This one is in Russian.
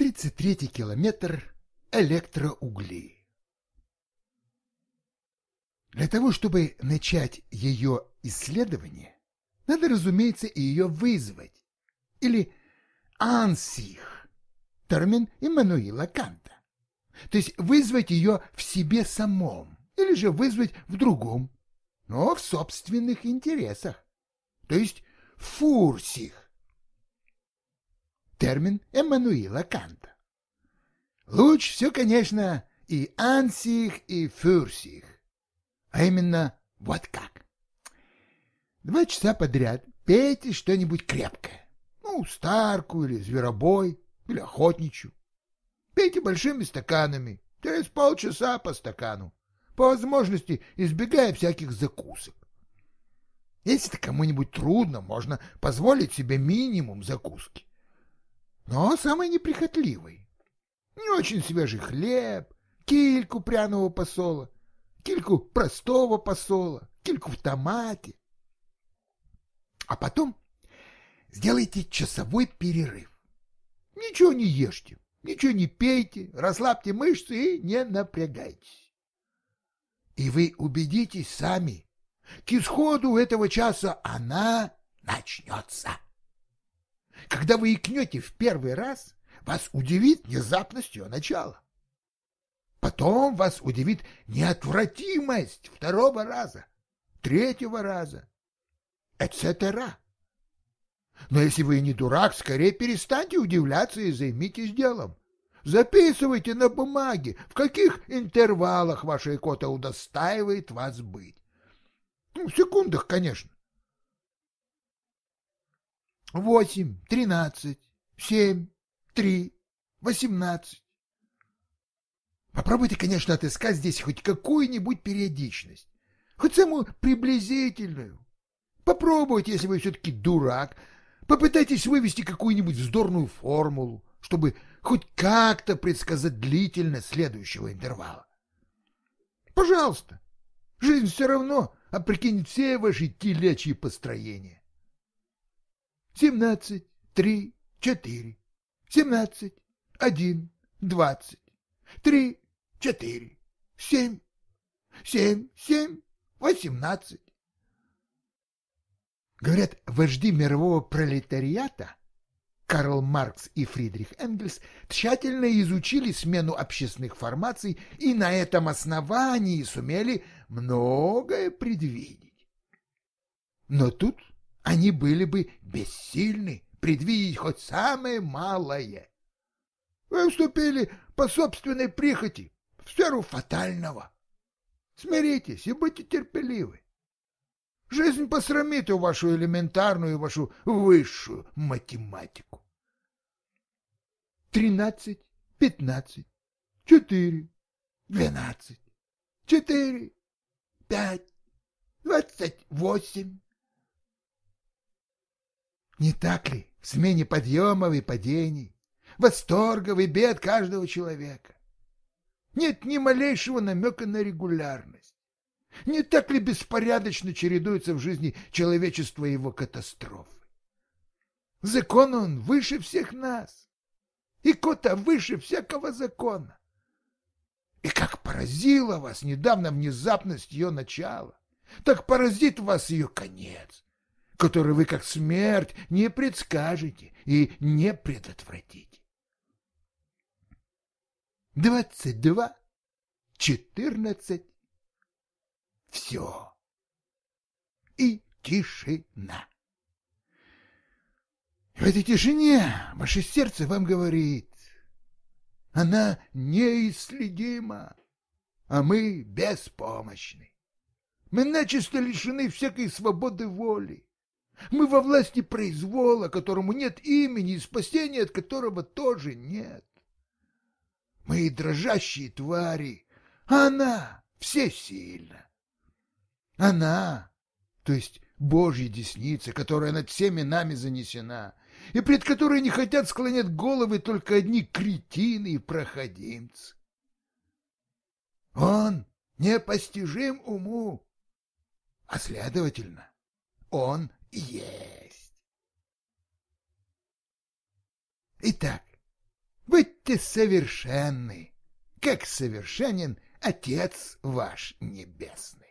33 километр электроугли. Для того, чтобы начать ее исследование, надо, разумеется, ее вызвать, или ансих, термин Иммануила Канта, то есть вызвать ее в себе самом, или же вызвать в другом, но в собственных интересах, то есть фурсих, термин Эммануила Канта. Лучше все, конечно, и ансих, и фюрсих, а именно вот как. Два часа подряд пейте что-нибудь крепкое, ну, старку или зверобой, или охотничью. Пейте большими стаканами, через полчаса по стакану, по возможности избегая всяких закусок. Если кому-нибудь трудно, можно позволить себе минимум закуски. Но самый неприхотливый. Не очень свежий хлеб, кильку пряного посола, кильку простого посола, кильку в томате. А потом сделайте часовой перерыв. Ничего не ешьте, ничего не пейте, расслабьте мышцы и не напрягайтесь. И вы убедитесь сами, к исходу этого часа она начнется. Когда вы икнете в первый раз, вас удивит внезапность ее начала. Потом вас удивит неотвратимость второго раза, третьего раза, etc. Но если вы не дурак, скорее перестаньте удивляться и займитесь делом. Записывайте на бумаге, в каких интервалах ваша икота удостаивает вас быть. Ну, в секундах, конечно. Восемь, тринадцать, семь, три, восемнадцать. Попробуйте, конечно, отыскать здесь хоть какую-нибудь периодичность, хоть самую приблизительную. Попробуйте, если вы все-таки дурак, попытайтесь вывести какую-нибудь вздорную формулу, чтобы хоть как-то предсказать длительность следующего интервала. Пожалуйста, жизнь все равно опрокинет все ваши телячьи построения. Семнадцать, три, четыре, семнадцать, один, двадцать, три, четыре, семь, семь, семь, восемнадцать. Говорят, вожди мирового пролетариата Карл Маркс и Фридрих Энгельс тщательно изучили смену общественных формаций и на этом основании сумели многое предвидеть. Но тут они были бы бессильны предвидеть хоть самое малое. Вы вступили по собственной прихоти в сферу фатального. Смиритесь и будьте терпеливы. Жизнь посрамит и вашу элементарную, и вашу высшую математику. Тринадцать, пятнадцать, четыре, двенадцать, четыре, пять, двадцать восемь. Не так ли в смене подъемов и падений, восторгов и бед каждого человека? Нет ни малейшего намека на регулярность. Не так ли беспорядочно чередуются в жизни человечества его катастрофы? Закон он выше всех нас, и кота выше всякого закона. И как поразила вас недавно внезапность ее начала, так поразит вас ее конец, который вы, как смерть, не предскажете и не предотвратите. Двадцать два, четырнадцать, все. И тишина. В этой тишине ваше сердце вам говорит, она неисследима, а мы беспомощны. Мы начисто лишены всякой свободы воли. Мы во власти произвола, которому нет имени и спасения от которого тоже нет. Мы дрожащие твари, а она всесильна. Она, то есть Божья десница, которая над всеми нами занесена, и пред которой не хотят склонять головы только одни кретины и проходимцы. Он непостижим уму, а следовательно, он есть. Итак, Будьте совершенны, как совершенен Отец ваш Небесный.